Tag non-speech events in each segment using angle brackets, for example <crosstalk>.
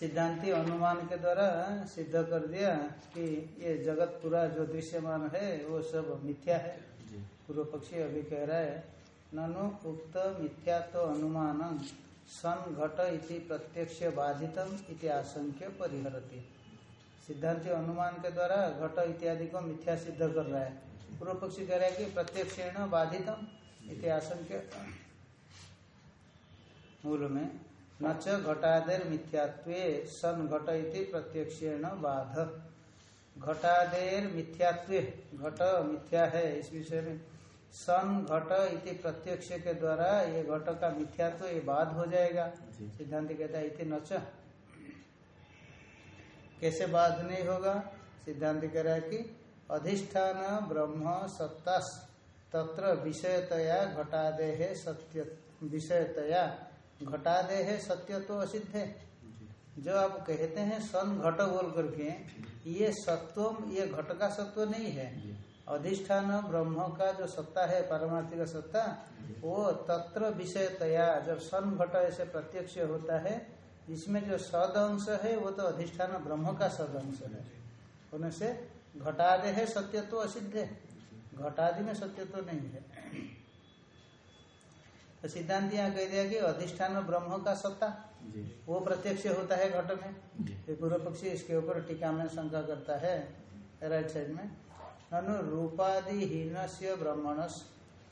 सिद्धांति अनुमान के द्वारा सिद्ध कर दिया कि ये जगत पूरा जो दृश्यमान है वो सब मिथ्या है। पूर्व पक्षी अभी कह रहा है ननु उक्त मिथ्या तो अनुमान सन घट इति प्रत्यक्ष बाधितम इति आशंक्य परिहरती। सिद्धांति अनुमान के द्वारा घट इत्यादि को मिथ्या सिद्ध कर रहा है। पूर्व पक्षी कह रहा है कि प्रत्यक्षेण बाधितम इति आशंक्य। मूल में न च घटादेर मिथ्यात्व सन घट इति प्रत्यक्षेण बाध। घटादेर मिथ्यात्व घट मिथ्या है इस विषय में। सन घट इति प्रत्यक्ष के द्वारा ये घट का मिथ्यात्व ये बाध हो जाएगा। सिद्धांत कहता है इति नच। कैसे बाध नहीं होगा? सिद्धांत कह रहा है कि अधिष्ठान ब्रह्म सत्ता तत्र विषयतया घटादेह सत्य विषयतया घटादेह सत्य तो असिद्ध है। जो आप कहते हैं सन घट बोल करके, ये सत्व, ये घट का सत्व नहीं है। अधिष्ठान ब्रह्म का जो सत्ता है, पारमार्थिक सत्ता, वो तत्र विषयतया, जब सन घट ऐसे प्रत्यक्ष होता है, इसमें जो सद अंश है, वो तो अधिष्ठान ब्रह्म का सद अंश है। होने से घटादे है, सत्य तो असिद्ध है। घटादि में सत्य तो नहीं है। तो सिद्धांत यहाँ कह दिया कि अधिष्ठान ब्रह्म का सत्ता। वो प्रत्यक्ष होता है घट में। तो पूर्व पक्षी इसके ऊपर टीका में शंका करता है राइट साइड में। अनु रूपादि हीन से ब्रह्मणस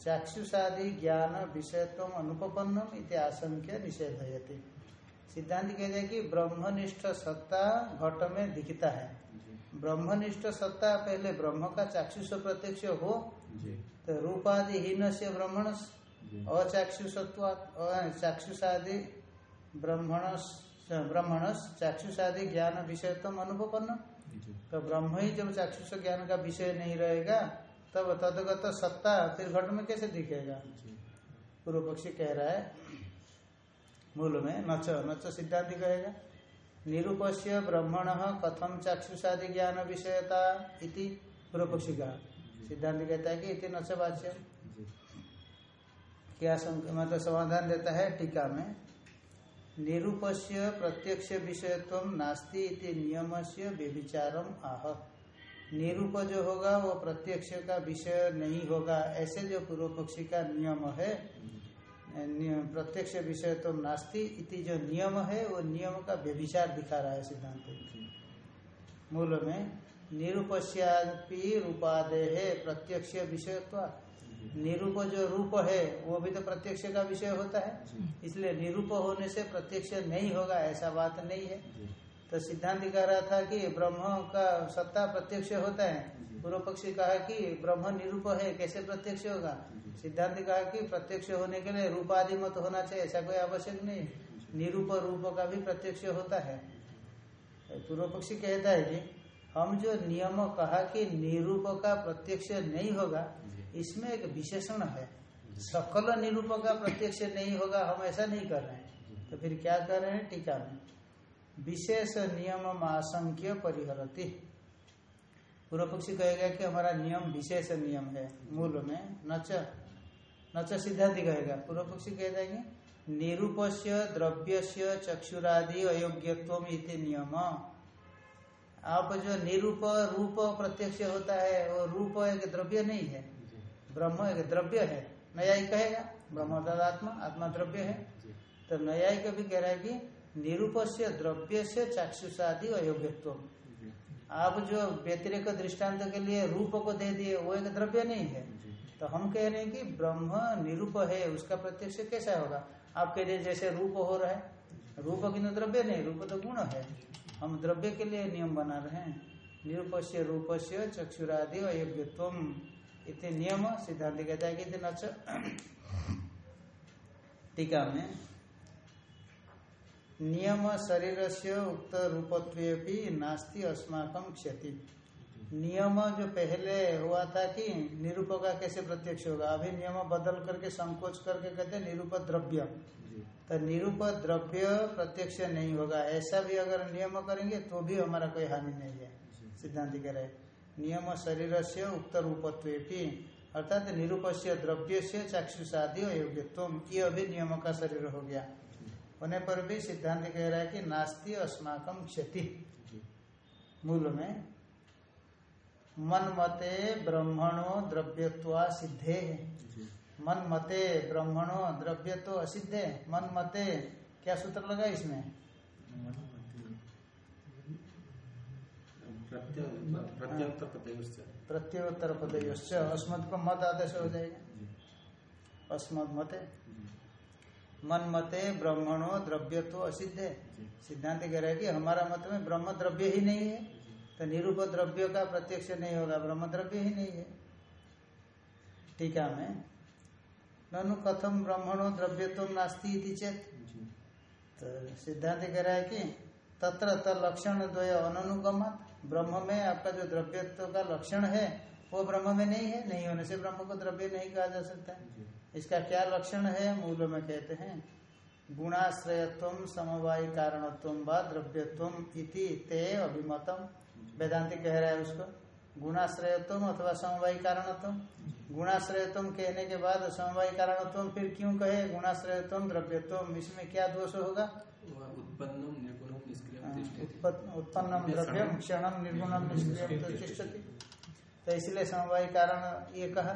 चाक्षुषादि ज्ञान विषयत्व अनुपन्नम इति आशंक्य निषेधयति। सिद्धांत कह दिया कि ब्रह्मनिष्ठ सत्ता घट में दिखता है। ब्रह्मनिष्ठ सत्ता पहले ब्रह्म का चाक्षुष प्रत्यक्ष हो तो रूपादि हीन से ब्रह्मणस अचाक्षुषत्व चाक्षुषादि ब्रह्मणस ब्रह्मणस चाक्षुषादि ज्ञान विषयत्व अनुपन्न तो ब्रह्म ही जब चाक्षुष ज्ञान का विषय नहीं रहेगा तब तदगत सत्ता फिर घट में कैसे दिखेगा? पूर्व पक्षी कह रहा है मूल में नच नच सिद्धांत कहेगा निरूपस्य ब्रह्मण कथम चाक्षुषादि ज्ञान विषयता इति पूर्व पक्षी का। सिद्धांत कहता है कि इति नच वाच्य क्या मतलब समाधान देता है टीका में? निरूपस्य प्रत्यक्ष विषयत्व नास्ति इति नियम से व्यभिचारम आह। निरूप जो होगा, वो प्रत्यक्ष का विषय नहीं होगा। ऐसे जो पूर्व पक्षी का नियम है प्रत्यक्ष विषय तो नास्ति इति जो नियम है, वो नियम का व्यभिचार दिखा रहा है सिद्धांत मूल में, निरूपस्यापि रूपादेह प्रत्यक्ष विषयत्व निरूप जो रूप है वो भी तो प्रत्यक्ष का विषय होता है। इसलिए निरूप होने से प्रत्यक्ष नहीं होगा ऐसा बात नहीं है। तो सिद्धांत कह रहा था कि ब्रह्म का सत्ता प्रत्यक्ष होता है। पूर्व पक्षी कहा कि ब्रह्म निरूप है कैसे प्रत्यक्ष होगा? सिद्धांत कहा कि प्रत्यक्ष होने के लिए रूप आदि मत होना चाहिए ऐसा कोई आवश्यक नहीं। निरूप रूप का भी प्रत्यक्ष होता है। पूर्व पक्षी कहता है कि हम जो नियम कहा कि निरूप का प्रत्यक्ष नहीं होगा इसमें एक विशेषण है। सकल निरूप का प्रत्यक्ष नहीं होगा, हम ऐसा नहीं कर रहे हैं। तो फिर क्या कर रहे हैं? टीका में। विशेष नियम आशंक्य परिहरती। पूर्व पक्षी कहेगा कि हमारा नियम विशेष नियम है, मूल में। नच नच सिद्धांत कहेगा। पूर्व पक्षी कह देंगे निरूप से द्रव्य से चक्षुरादि अयोग्यत्व इति नियम। आप जो निरूप, रूप प्रत्यक्ष होता है, वो रूप एक द्रव्य नहीं है। ब्रह्म एक द्रव्य है। न्यायिक कहेगा ब्रह्म आत्मा आत्मा द्रव्य है। तो न्यायिक भी कह रहा है कि निरूप से द्रव्य से चाक्षुषादि अयोग्यत्व। आप जो व्यतिरिक दृष्टांत के लिए रूप को दे दिए वो एक द्रव्य नहीं है। तो हम कह रहे हैं कि ब्रह्म निरूप है उसका प्रत्यक्ष कैसा होगा? आप कह रहे जैसे रूप हो रहा है। रूप किन्तु द्रव्य नहीं रूप तो गुण है। हम द्रव्य के लिए नियम बना रहे हैं। निरूप से रूप से चक्षुरादि अयोग्यत्व इतने नियम सिद्धांत कहता है कि टीका में नियम शरीर से उक्त रूपत्व भी नास्ति अस्माकम क्षति। नियम जो पहले हुआ था कि निरूप का कैसे प्रत्यक्ष होगा? अभी नियम बदल करके संकोच करके कहते हैं निरूप द्रव्य। तो निरूप द्रव्य प्रत्यक्ष नहीं होगा। ऐसा भी अगर नियम करेंगे तो भी हमारा कोई हानि नहीं है। सिद्धांत कह रहे नियम शरीर से उक्त रूपत्व अर्थात निरूप से द्रव्य से चाक्षुषादि अयोग्यत्व ये अभी नियम का शरीर हो गया। होने पर भी सिद्धांत कह रहा है कि नास्ति अस्माकम क्षति। मूल में मन मते ब्रह्मणो द्रव्यत्वा सिद्धे। मन मते ब्रह्मणो द्रव्यत्व असिद्धे। मन मते क्या सूत्र लगा इसमें? प्रत्योत्तर पदयोश्च अस्मद को मत आदेश हो जाएगा अस्मद मते। मन मते ब्रह्मणो द्रव्य तो असिद्ध। है सिद्धांत कह रहा है कि हमारा मत में ब्रह्म द्रव्य ही नहीं है। तो निरूप द्रव्य का प्रत्यक्ष नहीं होगा ब्रह्म द्रव्य ही नहीं है। टीका में। ननु कथम ब्रह्मणो द्रव्य तो नास्ती चेत। तो सिद्धांत कह रहा है कि तत्र लक्षण द्वय अनुगमत ब्रह्म में आपका जो द्रव्यत्व का लक्षण है वो ब्रह्म में नहीं है नहीं होने से ब्रह्म को द्रव्य नहीं कहा जा सकता इसका क्या लक्षण है मूल में कहते हैं गुणाश्रयत्व समवाय कारणत्व व द्रव्यत्व इति ते अभिमतम वेदांति कह रहा है उसको गुणाश्रयत्व अथवा समवाय कारणत्व। गुणाश्रयत्व कहने के बाद समवाय कारणत्व फिर क्यों कहे गुणाश्रयत्व द्रव्यत्व इसमें क्या दोष होगा? उत्पन्न द्रव्यम क्षण निर्गुणम निष्क्रिय तो इसलिए समवाय कारण ये कहा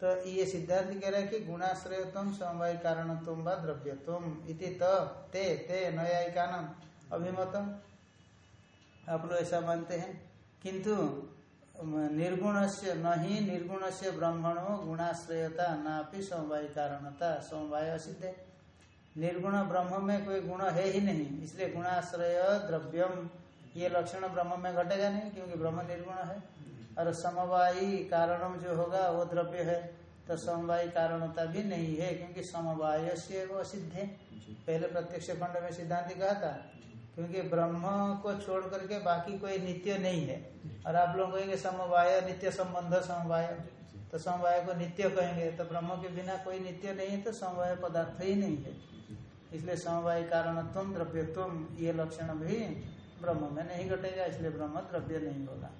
तो ये सिद्धांत कह रहा है कि गुणाश्रय तुम समवाय कारण तुम व द्रव्य तुम इति ते ते नयायिकान अभिमतम आप लोग ऐसा मानते हैं। किंतु निर्गुण से न ही निर्गुण से ब्राह्मणों गुणाश्रयता नापि समवाय कारणता। समवाय असिद्ध है। निर्गुण ब्रह्म में कोई गुण है ही नहीं इसलिए गुणाश्रय द्रव्यम ये लक्षण ब्रह्म में घटेगा नहीं क्योंकि ब्रह्म निर्गुण है। और समवायी कारणम जो होगा वो द्रव्य है तो समवायी कारणता भी नहीं है क्योंकि समवाय से वो सिद्ध है। पहले प्रत्यक्ष खंड में सिद्धांत कहा था क्योंकि ब्रह्म को छोड़ करके बाकी कोई नित्य नहीं है। और आप लोग कहेंगे समवाय नित्य संबंध समवाय तो समवाय को नित्य कहेंगे तो ब्रह्म के बिना कोई नित्य नहीं है तो समवाय पदार्थ ही नहीं है। इसलिए समवाय कारणत्व द्रव्यत्व ये लक्षण भी ब्रह्म में नहीं घटेगा इसलिए ब्रह्म द्रव्य नहीं होगा।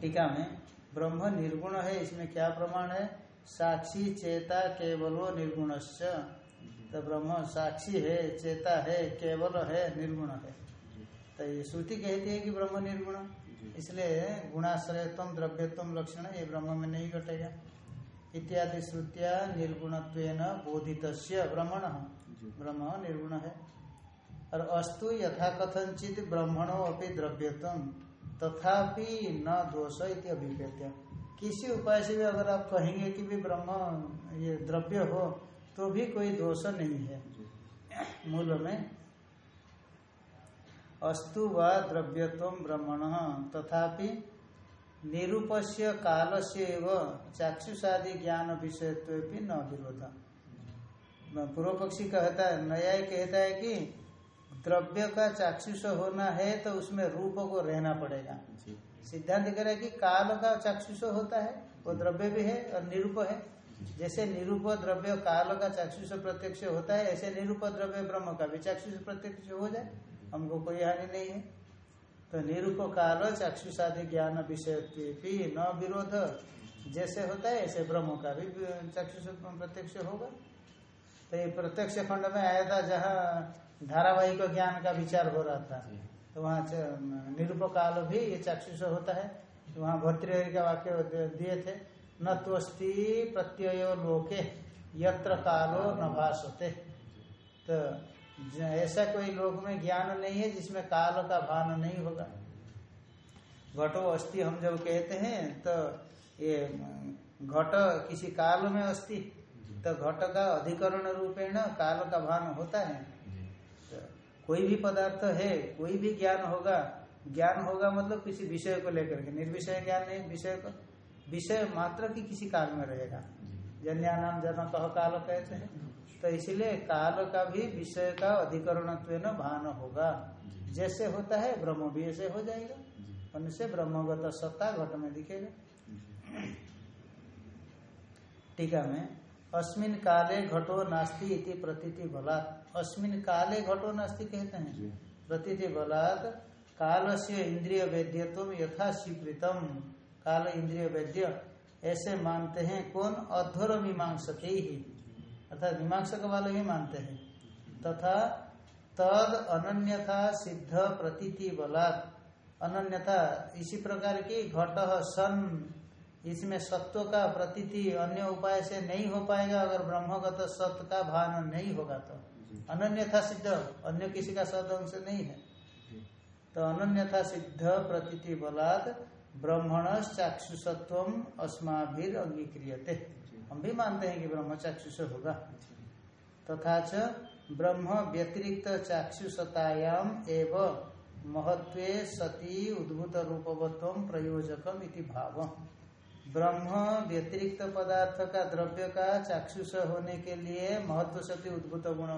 टीका में ब्रह्म निर्गुण है इसमें क्या प्रमाण है? साक्षी चेता केवलो निर्गुण तो ब्रह्म साक्षी है चेता है केवल है निर्गुण है। तो ये श्रुति कहती है कि ब्रह्म निर्गुण। इसलिए गुणाश्रयत्म द्रव्यत्म लक्षण ये ब्रह्म में नहीं घटेगा। इत्यादि श्रुतिया निर्गुण बोधित ब्रह्मण। ब्रह्म निर्गुण है। और अस्तु यथा कथनचित ब्रह्मणो अपनी द्रव्यत्म तथापि न दोष इति अभिव्यक्त्य। किसी उपाय से भी अगर आप कहेंगे कि भी ब्रह्म ये द्रव्य हो तो भी कोई दोष नहीं है। मूल में अस्तु व द्रव्यत्व ब्रह्मण तथापि निरूपस्य काल से चाक्षुषादि ज्ञान विषय भी न विरोध पूर्व पक्षी कहता है न्याय कहता है कि द्रव्य का चाक्षुष होना है तो उसमें रूप को रहना पड़ेगा। सिद्धांत कह रहा है कि काल का चाक्षुष होता है वो द्रव्य भी है और निरूप है। जैसे निरूप द्रव्य काल का चाक्षुष प्रत्यक्ष होता है ऐसे निरूप द्रव्य ब्रह्म का भी चाक्षुष प्रत्यक्ष हो जाए हमको कोई हानि नहीं है। तो निरूप काल चाक्षुषादि ज्ञान विषय न विरोध। जैसे होता है ऐसे ब्रह्म का भी चक्षुष प्रत्यक्ष होगा। तो ये प्रत्यक्ष खंड में आया था जहाँ धारावाहिक ज्ञान का विचार हो रहा था तो वहाँ निरूप काल भी ये चाक्षुष होता है। तो वहाँ भर्तृहरि का वाक्य दिए थे न त्वस्ती प्रत्यय लोके यत्र कालो न भाषते तो ऐसा कोई लोक में ज्ञान नहीं है जिसमें काल का भान नहीं होगा। घटो अस्थि हम जब कहते हैं तो ये घट किसी काल में अस्थि तो घट का अधिकरण रूपेण काल का भान होता है। तो कोई भी पदार्थ है कोई भी ज्ञान होगा ज्ञान होगा मतलब किसी विषय को लेकर के निर्विषय ज्ञान नहीं विषय को विषय मात्र की किसी काल में रहेगा। जन्यानाम जन कह काल कहते हैं। तो इसलिए काल का भी विषय का अधिकरण भान होगा। जैसे होता है ब्रह्म भी ऐसे हो जाएगा। उनसे ब्रह्मगत सत्ता घट में दिखेगा। टीका में अस्मिन काले घटो नास्ति इति प्रतीति बलात्। अस्मिन काले घटो नास्ति कहते हैं। प्रतीति बलात् काल से इंद्रिय वैद्यत्व यथा स्वीकृतम। काल इंद्रिय वैद्य ऐसे मानते हैं कौन? अध्वर मीमांसते ही अर्थात मीमांसक वाले भी मानते हैं। तथा तद अनन्यथा सिद्ध प्रतीति बलात्। अनन्यथा इसी प्रकार की घट सन इसमें सत्व का प्रतीति अन्य उपाय से नहीं हो पाएगा अगर ब्रह्मगत सत्य का भान नहीं होगा तो। अनन्यथा सिद्ध अन्य किसी का सद अंश नहीं है। तो अनन्यथा सिद्ध प्रतीति बलात् ब्रह्मण चाक्षुषत्व अस्माभिर अंगीक्रियते। हम भी मानते हैं कि ब्रह्म चाक्षुष होगा। तथा च ब्रह्म व्यतिरिक्त चाक्षुषतायाम एवं महत्वे सती उद्भूत रूपवत्व प्रयोजकम इति भाव। ब्रह्म व्यतिरिक्त पदार्थ का द्रव्य का चाक्षुष होने के लिए महत्व सती उद्भूत गुण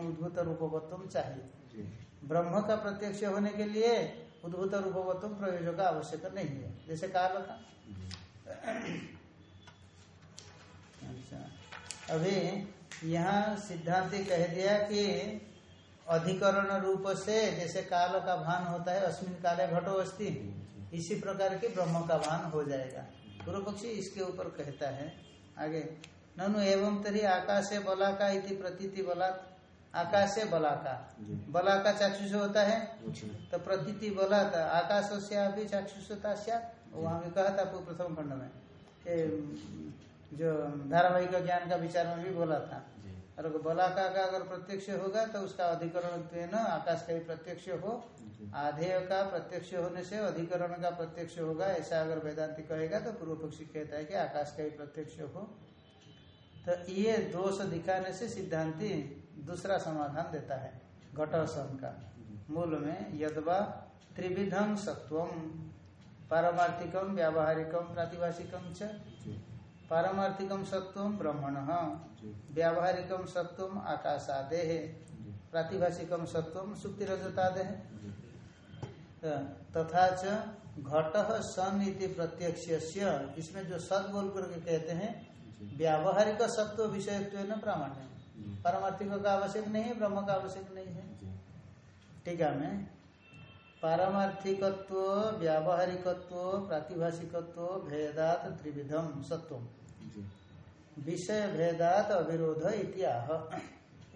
उद्भूत रूपवत्व चाहिए। ब्रह्म का प्रत्यक्ष होने के लिए उद्भूत रूपवत्व प्रयोजक आवश्यक नहीं है। जैसे कहा अच्छा अभी यहाँ सिद्धांति कह दिया कि अधिकरण रूप से जैसे काल का भान होता है अश्विन काले घटो अस्थि इसी प्रकार के ब्रह्म का भान हो जाएगा। पूर्व पक्षी इसके ऊपर कहता है आगे ननु एवं तरी आकाश बला का इति प्रतीति बला आकाश से बला का चाक्षुष होता है? तो प्रतीति बला था आकाश से अभी चाक्षुषता वहाँ भी कहा था प्रथम खंड में जो धारावाहिक ज्ञान का विचार में भी बोला था। और बला का अगर प्रत्यक्ष होगा तो उसका अधिकरण आकाश का भी प्रत्यक्ष हो। आधेय का प्रत्यक्ष होने से अधिकरण का प्रत्यक्ष होगा ऐसा अगर वेदांति कहेगा तो पूर्व पक्षी कहता है कि आकाश का भी प्रत्यक्ष हो। तो ये दोष दिखाने से सिद्धांति दूसरा समाधान देता है घटोसन का। मूल में यदवा त्रिविधम सत्वम पारमार्थिकम व्यावहारिकम प्रातिभाषिकम च। पारमार्थिकम सत्वम ब्रह्मण। व्यावहारिकम सत्वम आकाशादे। प्रातिभाषिकम सत्वम सुक्ति रजतादे तथा च घट सन इति प्रत्यक्ष इसमें जो सद बोल करके कहते हैं व्यावहारिक सत्व विषयत्व न प्रामाण्य। पारमार्थिक का आवश्यक नहीं है ब्रह्म का आवश्यक नहीं है। टीका में। पारमार्थिकत्व व्यावहारिकत्व प्रातिभाषिकत्व भेदात त्रिविधम सत्व विषय भेदात अविरोध इत्याह।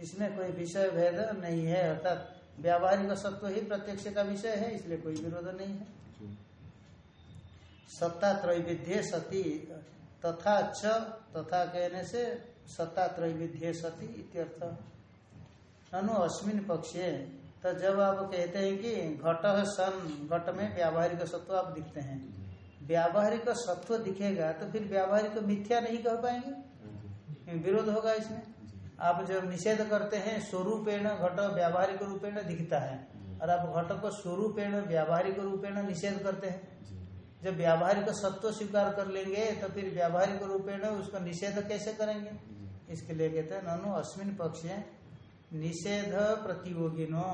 इसमें कोई विषय भेद नहीं है अर्थात व्यावहारिक सत्व ही प्रत्यक्ष का विषय है इसलिए कोई विरोध नहीं है। सत्ता त्रैविध्य सती तथा च तथा कहने से सत्ता त्रैविध्य सती इत्यर्थ। अनु अस्मिन पक्षे तो जब आप कहते हैं कि घट सन घट में व्यावहारिक सत्व आप दिखते हैं। व्यावहारिक सत्व दिखेगा तो फिर व्यावहारिक मिथ्या नहीं कह पाएँगे। विरोध होगा इसमें। आप जब निषेध करते हैं स्वरूपेण घट व्यावहारिक रूपेण दिखता है। और आप घट को स्वरूपेण व्यावहारिक रूपेण निषेध करते हैं। जब व्यावहारिक सत्व स्वीकार कर लेंगे तो फिर व्यावहारिक रूपेण उसका निषेध कैसे करेंगे? इसके लिए कहते हैं ननु अश्विन पक्ष निषेध प्रतियोगिनो।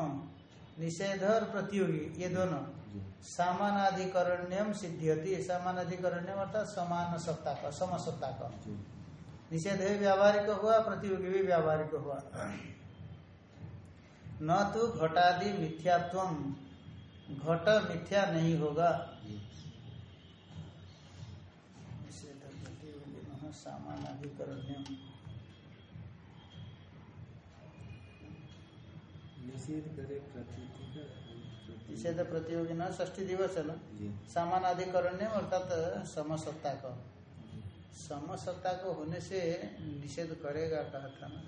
निषेध और प्रतियोगी ये दोनों। सामानाधिकरण्यम सिद्धियति। सामानाधिकरण्यम अर्थात समान सत्ता का समसत्ता का। निषेध भी व्यावहारिक हुआ प्रतियोगी भी व्यावहारिक हुआ। न तो घटादि मिथ्यात्व घट मिथ्या नहीं होगा। सामानाधिकरण्यम निषेध प्रतियोगी न ष्ठी दिवस है ना? सामानाधिकरण्य अर्थात समसत्ता का समसत्ता को होने से निषेध करेगा कहा था ना?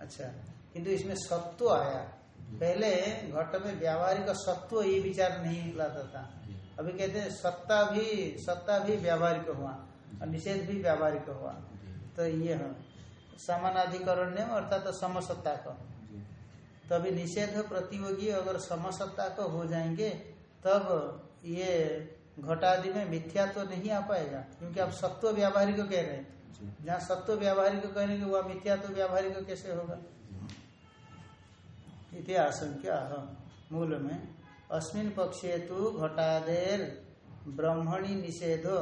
अच्छा किंतु इसमें सत्व आया। पहले घट में व्यावहारिक सत्व ये विचार नहीं लाता था। अभी कहते हैं सत्ता भी सत्ता भी व्यावहारिक हुआ और निषेध भी व्यावहारिक हुआ। तो ये है। समानाधिकरण अर्थात समसत्ता का तभी निषेध प्रतियोगी अगर समसत्ता का हो जाएँगे तब ये घटादि में मिथ्या तो नहीं आ पाएगा क्योंकि आप सत्व व्यावहारिक कह रहे हैं। जहाँ सत्व व्यावहारिक कहेंगे वह मिथ्या तो व्यावहारिक कैसे होगा? इति आशंका मूल में अस्मिन पक्षे तो घटादेर ब्रह्मणी निषेधो।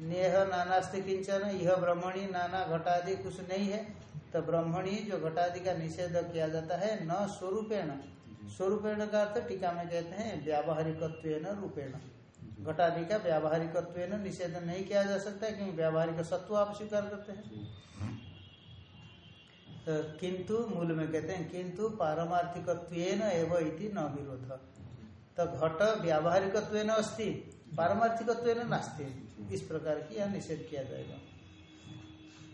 नेह नानास्ति किंचन यह ब्रह्मणी नाना घटादि कुछ नहीं है। तो ब्रह्मणी जो घटादि का निषेध किया जाता है न स्वरूपेण। स्वरूपेण का अर्थ टीका में कहते हैं व्यावहारिकत्व रूपेण। घटादि का व्यावहारिकत्व निषेध नहीं किया जा सकता क्योंकि व्यावहारिक सत्व आप स्वीकार करते हैं। तो किंतु मूल में कहते हैं किंतु पारमार्थिक एवं इति न विरोध। तो घट व्यावहारिक अस्ति पारमार्थिक नास्ती। इस प्रकार की यह निषेध किया जाएगा।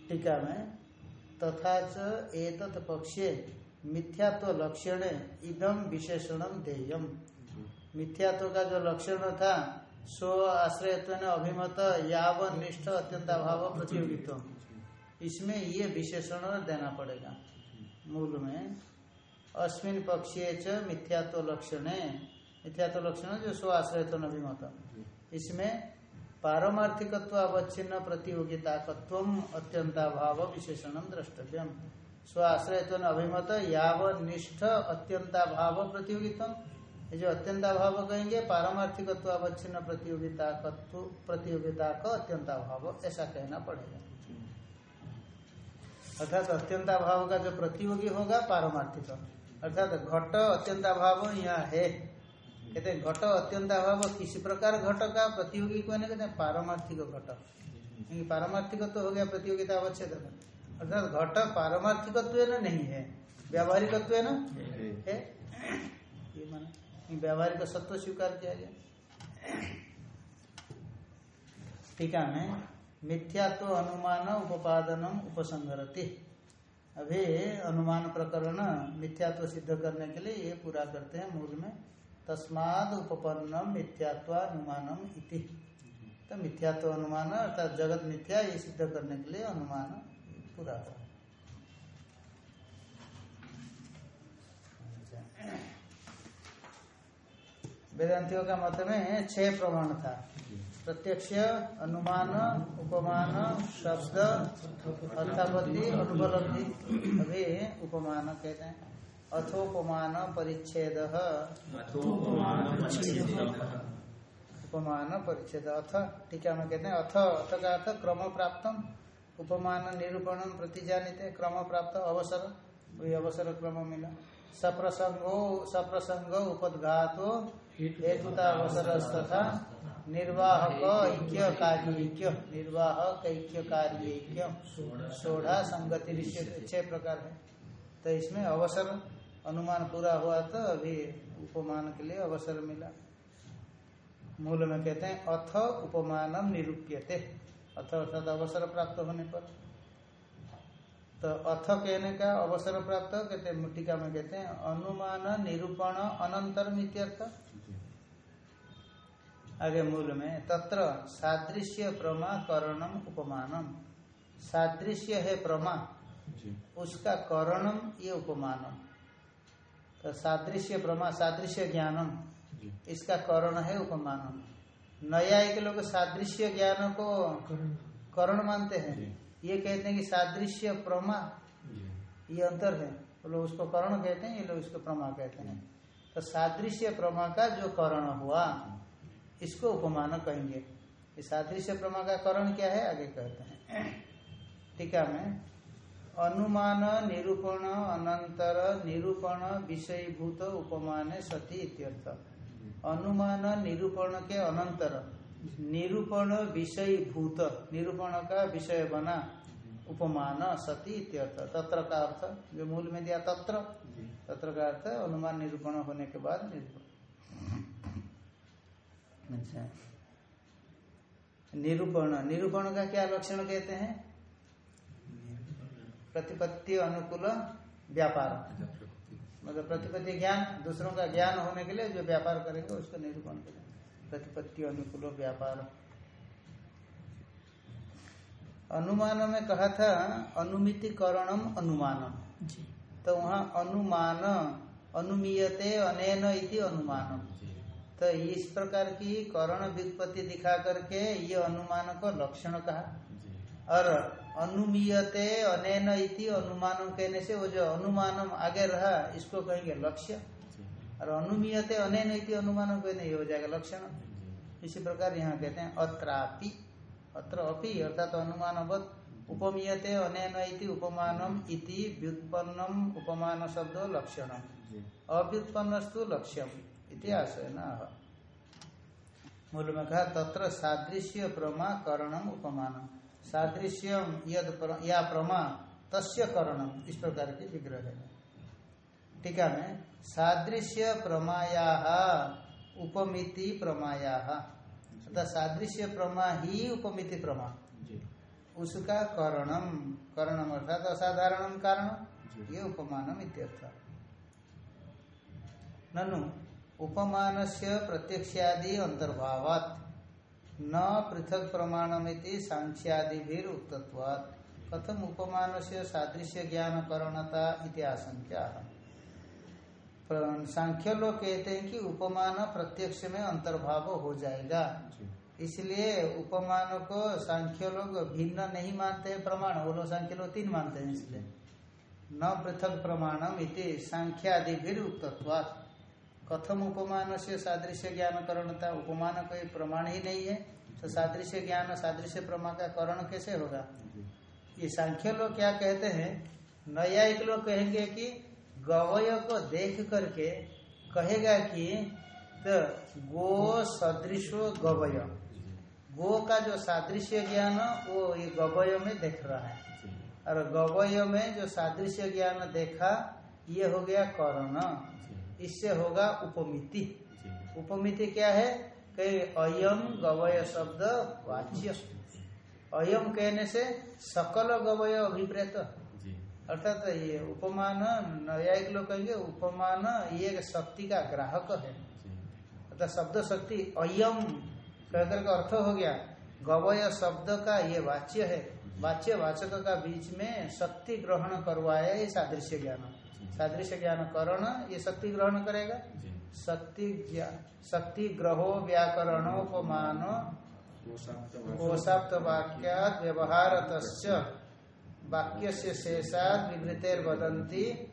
टीका में तथा च पक्षे मिथ्यात्व लक्षण इदम विशेषण देयम। मिथ्यात्व का जो लक्षण था स्व आश्रयत्व अभिमत यावन निष्ठ अत्यंताभाव प्रतियोगित्व इसमें ये विशेषण देना पड़ेगा। मूल में अस्मिन पक्षीय च मिथ्यात्व लक्षण मिथ्यात्व लक्षण जो स्व आश्रयत्व अभिमत। इसमें पारमार्थिकत्व अवच्छिन्न प्रतियोगिता अत्यंताभाव विशेषण द्रष्टव्यम स्व आश्रयत्व अभिमत याव निष्ठ अत्यंताभाव प्रतियोगिता ये जो अत्यंताभाव कहेंगे पारमार्थिकत्व अवच्छिन्न प्रतियोगिता प्रतियोगिता का अत्यंताभाव ऐसा कहना पड़ेगा अर्थात अत्यंताभाव का जो प्रतियोगी होगा पारमार्थिक अर्थात घट अत्यंताभाव यहाँ है कहते घट अत्यंताभाव किसी प्रकार घट का प्रतियोगी को कहते पारमार्थिक घट क्योंकि पारमार्थिक तो हो गया प्रतियोगिता अवच्छेद अर्थात घट पारमार्थिकत्व नहीं है माना व्यावहारिक सत्व स्वीकार किया गया ठीक है मिथ्या तो अनुमान उपादनम उपसंगरति अभी अनुमान प्रकरण मिथ्यात्व सिद्ध करने के लिए ये पूरा करते हैं मूल में तस्माद उपपन्नम मिथ्यात्वानुमानम इति। तो मिथ्यात्व अनुमान, अर्थात जगत मिथ्या, ये सिद्ध करने के लिए अनुमान पूरा हो। वेदांतियों का मत में छह प्रमाण था। प्रत्यक्ष, अनुमान, उपमान, शब्द, अर्थापत्ति, अनुपलब्धि, अभी उपमान कहते हैं। अथोपमान परिच्छेद उपमान परिच्छेद अथ टीका में कहते हैं अथ अथ का अर्थ क्रम प्राप्त उपमान निरूपण प्रति जानिते क्रम प्राप्त अवसर, वही अवसर क्रम मिला। सप्रसंगो, सप्रसंग उपदघातो हेतुता अवसर तथा निर्वाहक ऐक्य कार्य निर्वाहक ऐक्य कार्य सोढ़ा संगति छह प्रकार है। तो इसमें अवसर अनुमान पूरा हुआ तो अभी उपमान के लिए अवसर मिला। मूल में कहते हैं अथ उपमान निरूप्यते। अथ अर्थात अवसर प्राप्त होने पर। तो अथ कहने का अवसर प्राप्त कहते हैं टीका में कहते हैं अनुमान निरूपण अनंतर मित्यर्थ आगे मूल में तत्र सादृश्य प्रमा करणम उपमानम। सादृश्य है प्रमा। उसका करणम ये उपमानम। तो सादृश्य प्रमा सादृश्य ज्ञानम। इसका करण है उपमान नया एक लोग सादृश्य ज्ञान को करण। मानते हैं। ये कहते हैं कि सादृश्य प्रमा ये अंतर है। तो लोग उसको करण कहते हैं ये लोग इसको प्रमा कहते हैं। तो सादृश्य प्रमा का जो करण हुआ इसको उपमान कहेंगे। सादृश्य प्रमा का करण क्या है? आगे कहते हैं। टीका में अनुमान निरूपण अनंतर निरूपण विषयभूत उपमान सती इत्यर्थ। अनुमान निरूपण के अनंतर। निरूपण विषय भूत निरूपण का विषय बना। उपमान सती इत्यर्थ। तत्र का अर्थ? जो मूल में दिया तत्र। तत्र का अर्थ अनुमान निरूपण होने के बाद अच्छा। निरूपण। निरूपण का क्या लक्षण कहते हैं? प्रतिपत्ति अनुकूल व्यापार। मतलब प्रतिपत्ति ज्ञान दूसरों का ज्ञान होने के लिए जो व्यापार करेंगे उसको निरूपण करेंगे। प्रतिपत्ति अनुकूल व्यापार। अनुमान में कहा था अनुमितिकरणम अनुमानम। तो वहाँ अनुमान अनुमीयते अनैन इति अनुमानम। तो इस प्रकार की करण व्युत्पत्ति दिखा करके ये अनुमान को लक्षण कहा। और अनुमीयते अनैन इति अनुमान कहने से वो जो अनुमान आगे रहा इसको कहेंगे लक्ष्य। और अनुमीयते अनेन इति अनुमान कहने ये हो जाएगा लक्षण। इसी प्रकार यहाँ कहते हैं अत्रापि। अत्र अपि अर्थात तो अनुमान उपमीयते अनैन इति उपमानम इति व्युत्पन्नम उपमान शब्द लक्षण अव्युत्पन्नस्तु लक्ष्यम इति आशय न मूल में कहा तत्र सादृश्य प्रमा करणम उपमानम। सादृश्यम यद या प्रमा तस्य करणम इस प्रकार के विग्रह है। टीका में सादृश्य प्रमाया उपमिति प्रमाया अर्थात सादृश्य प्रमा ही उपमिति प्रमा। उसका करणम करणम अर्थात असाधारण कारण ये उपमानम इत्यर्थ। ननु उपमान से प्रत्यक्षादि अंतर्भावात। न पृथक प्रमाणमिति सांख्यादि भी उक्तत्वात् कथम उपमान से सादृश्य ज्ञान करणता इति आशंका सांख्य लोग कहते हैं कि उपमान प्रत्यक्ष में अंतर्भाव हो जाएगा। इसलिए उपमान को सांख्य लोग भिन्न नहीं मानते हैं प्रमाण वो लोग सांख्य लोग तीन मानते हैं इसलिए। न पृथक प्रमाणम इति सांख्यादि भी उक्तत्वात् कथम उपमान से सादृश्य ज्ञान करणता उपमान कोई प्रमाण ही नहीं है तो सादृश्य ज्ञान, सादृश्य प्रमा का करण कैसे होगा? ये सांख्य लोग क्या कहते हैं, न्यायिक लोग कहेंगे कि गवय को देख करके कहेगा कि तो गो सदृश गवय। गो का जो सादृश्य ज्ञान, वो ये गवय में देख रहा है। और गवय में जो सादृश्य ज्ञान देखा, ये हो गया करण। इससे होगा उपमिति। उपमिति क्या है? कई अयम गवय शब्द वाच्य अयम कहने से सकल गवय अभिप्रेत। अर्थात तो ये उपमान न्यायिक लोग कहेंगे उपमान ये शक्ति का ग्राहक है। अर्थात शब्द शक्ति अयम कहकर का अर्थ हो गया गवय शब्द का ये वाच्य है। वाच्य वाचक का बीच में शक्ति ग्रहण करवाया ये सादृश्य ज्ञान। सादृश्य ज्ञान करण ये शक्ति ग्रहण करेगा? शक्ति शक्ति ग्रहो व्याकरणोपमान कोशाप्त वाक्या व्यवहार वाक्य से शेषाद विवृतेर वदंती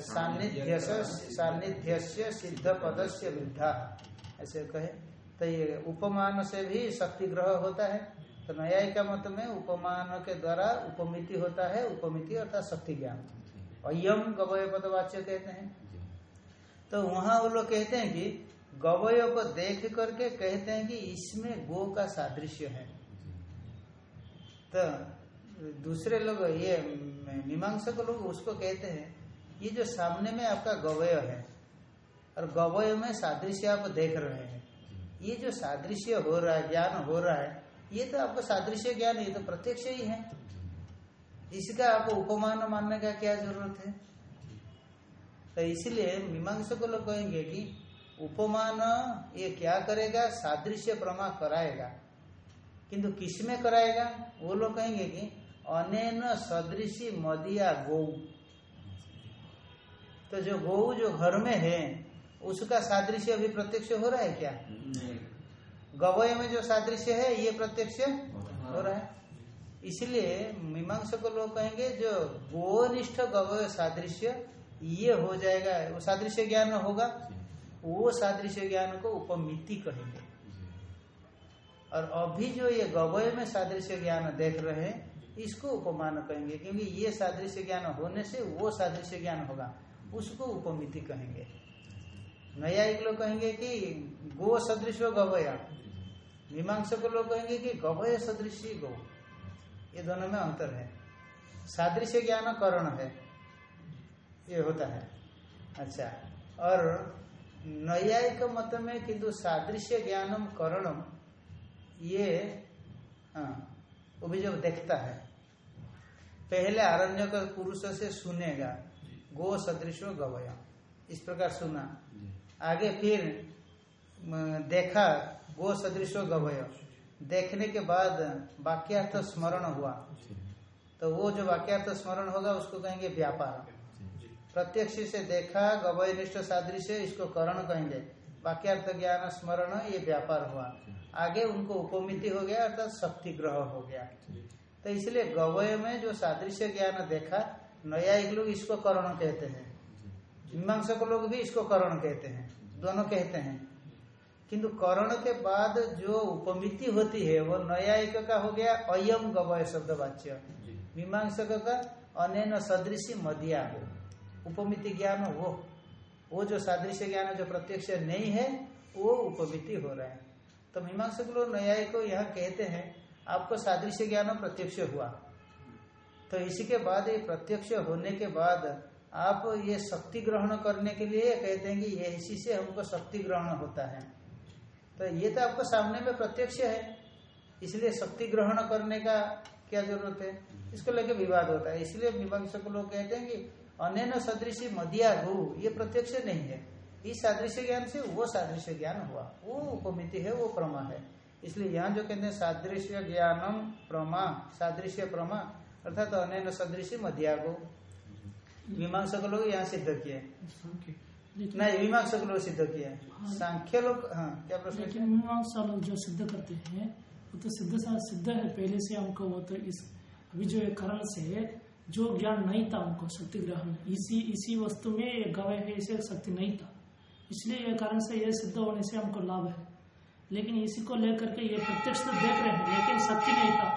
सान्निध्य सान्निध्य सिद्ध पद से वृद्धा। ऐसे कहे। तो ये उपमान से भी शक्ति ग्रह होता है। तो न्याय का मत में उपमान के द्वारा उपमिति होता है। उपमिति अर्थात शक्ति ज्ञान। अयम गवय पद वाच्य कहते हैं। तो वहाँ वो लोग कहते हैं कि गवयों को देख करके कहते हैं कि इसमें गो का सादृश्य है। तो दूसरे लोग ये मीमांसक लोग उसको कहते हैं ये जो सामने में आपका गवय है और गवय में सादृश्य आप देख रहे हैं। ये जो सादृश्य हो रहा है ज्ञान हो रहा है ये तो आपको सादृश्य ज्ञान ये तो प्रत्यक्ष ही है। इसका आपको उपमान मानने का क्या ज़रूरत है? तो इसलिए को लोग कहेंगे कि उपमान ये क्या करेगा? सादृश्य प्रमा कराएगा। किंतु किसमें कराएगा? वो लोग कहेंगे कि अनेन सदृशी मदिया गौ। तो जो गौ जो घर में है उसका सादृश्य अभी प्रत्यक्ष हो रहा है क्या? गवय में जो सादृश्य है ये प्रत्यक्ष हो रहा है? इसलिए मीमांसक लोग कहेंगे जो गोनिष्ठ गवय सादृश्य ये हो जाएगा। वो सादृश्य ज्ञान होगा। वो सादृश्य ज्ञान को उपमिति कहेंगे। और अभी जो ये गवय में सादृश्य ज्ञान देख रहे हैं इसको उपमान कहेंगे क्योंकि ये सादृश्य ज्ञान होने से वो सादृश्य ज्ञान होगा। उसको उपमिति कहेंगे। नया एक लोग कहेंगे कि गो सदृश गवया। मीमांसक लोग कहेंगे कि गवय सदृश गो। ये दोनों में अंतर है। सादृश्य ज्ञान करण है। ये होता है। अच्छा और न्यायिक मत में किंतु सादृश्य ज्ञानम करणम ये हाँ वो भी जब देखता है। पहले आरण्य का पुरुष से सुनेगा गो सदृश गवय इस प्रकार सुना। आगे फिर देखा गो सदृश गवय देखने के बाद वाक्यार्थ स्मरण हुआ। तो वो जो वाक्यार्थ स्मरण होगा उसको कहेंगे व्यापार। प्रत्यक्ष से देखा गवयनिष्ठ सादृश्य इसको करण कहेंगे। वाक्यार्थ ज्ञान स्मरण ये व्यापार हुआ। आगे उनको उपमिति हो गया अर्थात शक्ति ग्रह हो गया। तो इसलिए गवय में जो सादृश्य ज्ञान देखा न्यायिक लोग इसको करण कहते हैं। मीमांसक लोग भी इसको करण कहते हैं। दोनों कहते हैं। किंतु करण के बाद जो उपमिति होती है वो न्यायिक का हो गया अयम गवय शब्द वाच्य। मीमांसक का अनैन सदृशी मदिया उपमिति ज्ञान वो वो जो सादृश्य ज्ञान जो प्रत्यक्ष नहीं है वो उपमिति हो रहा है। तो मीमांसक लोग न्याय को यहाँ कहते हैं आपको सादृश्य ज्ञान प्रत्यक्ष हुआ। तो इसी के बाद ये प्रत्यक्ष होने के बाद आप ये शक्ति ग्रहण करने के लिए कहते हैं कि ये इसी से हमको शक्ति ग्रहण होता है। तो ये तो आपको सामने में प्रत्यक्ष है। इसलिए शक्ति ग्रहण करने का क्या ज़रूरत है? इसको लेके विवाद होता है। इसलिए मीमांसक लोग कहते हैं कि अन्य सदृश मदिया गु ये प्रत्यक्ष नहीं है। इस सादृश्य ज्ञान से वो सादृश्य ज्ञान हुआ। वो उपमिति है वो प्रमा है। इसलिए यहाँ जो कहते हैं सादृश्य ज्ञानम प्रमा सादृश्य प्रमा अर्थात अन्य सदृश मध्यागो मीमांसक लोग यहाँ सिद्ध किए। नहीं मीमांसक लोग सिद्ध किए हाँ। सांख्य लोग हाँ क्या प्रश्न लेकिन मीमांसा लोग जो सिद्ध करते हैं वो तो सिद्ध सिद्ध है पहले से हमको वो तो इस अभी जो कारण से जो ज्ञान नहीं था हमको शक्ति ग्रहण इसी इसी वस्तु में ये गवाह है इसे शक्ति नहीं था। इसलिए ये कारण से ये सिद्ध होने से हमको लाभ है। लेकिन इसी को लेकर के ये प्रत्यक्ष तो देख रहे हैं लेकिन शक्ति नहीं था।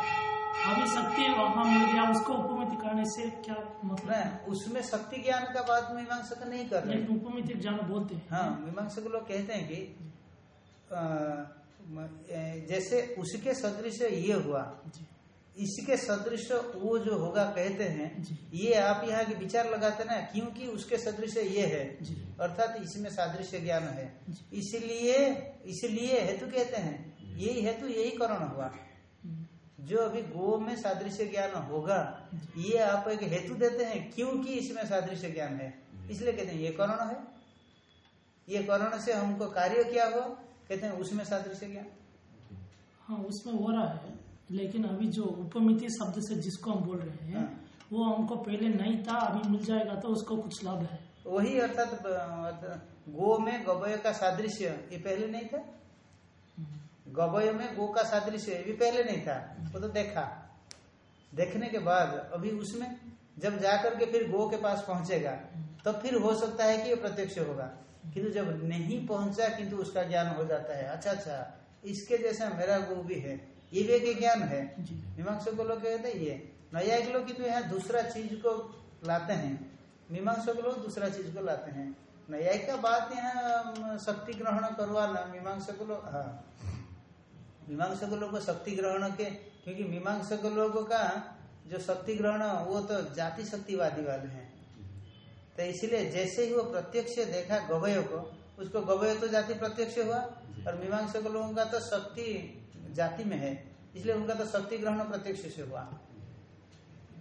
अभी शक्ति वहाँ मिल गया उसको उपमिति करने से क्या मतलब? है? उसमें शक्ति ज्ञान का बात मीमांसक नहीं कर रहे। उपमिति ज्ञान बोलते हैं। हाँ मीमांसक लोग कहते हैं कि जैसे उसके सदृश ये हुआ इसके सदृश वो जो होगा कहते हैं ये आप यहाँ के विचार लगाते ना क्योंकि उसके सदृश ये है अर्थात इसमें सादृश्य ज्ञान है। इसलिए इसलिए हेतु कहते हैं यही हेतु यही करण हुआ। जो अभी गो में सादृश्य ज्ञान होगा ये आप एक हेतु देते हैं क्योंकि इसमें सादृश्य ज्ञान है। इसलिए कहते हैं ये करण है। ये करण से हमको कार्य क्या हुआ? कहते हैं उसमें सादृश्य ज्ञान। हाँ उसमें हो रहा है लेकिन अभी जो उपमिति शब्द से जिसको हम बोल रहे हैं हाँ। वो हमको पहले नहीं था अभी मिल जाएगा तो उसको कुछ लाभ है। वही अर्थात अर्थात गो में गवय का सादृश्य ये पहले नहीं था? गवय में गो का सादृश्य भी पहले नहीं था वो तो देखा। देखने के बाद अभी उसमें जब जाकर के फिर गो के पास पहुंचेगा तब फिर हो सकता है कि ये प्रत्यक्ष होगा। किंतु जब नहीं पहुँचा किंतु उसका ज्ञान हो जाता है। अच्छा अच्छा इसके जैसा मेरा गो भी है ये भी एक ज्ञान है। मीमांसा को लोग कहते हैं ये न्यायिक लोग किंतु यहाँ दूसरा चीज़ को लाते हैं। मीमांसा को लोग दूसरा चीज़ को लाते हैं। न्यायिक का बात यहाँ शक्ति ग्रहण करवाना मीमांसा को लोग हाँ। मीमांसा को लोग को शक्ति ग्रहण के क्योंकि मीमांसा को लोगों का जो शक्ति ग्रहण वो तो जाति शक्तिवादी वाले हैं। तो इसलिए जैसे ही वो प्रत्यक्ष देखा गवय को उसको गवय तो जाति प्रत्यक्ष हुआ और मीमांसा को लोगों का तो शक्ति जाति में है इसलिए उनका तो शक्ति ग्रहण प्रत्यक्ष से हुआ।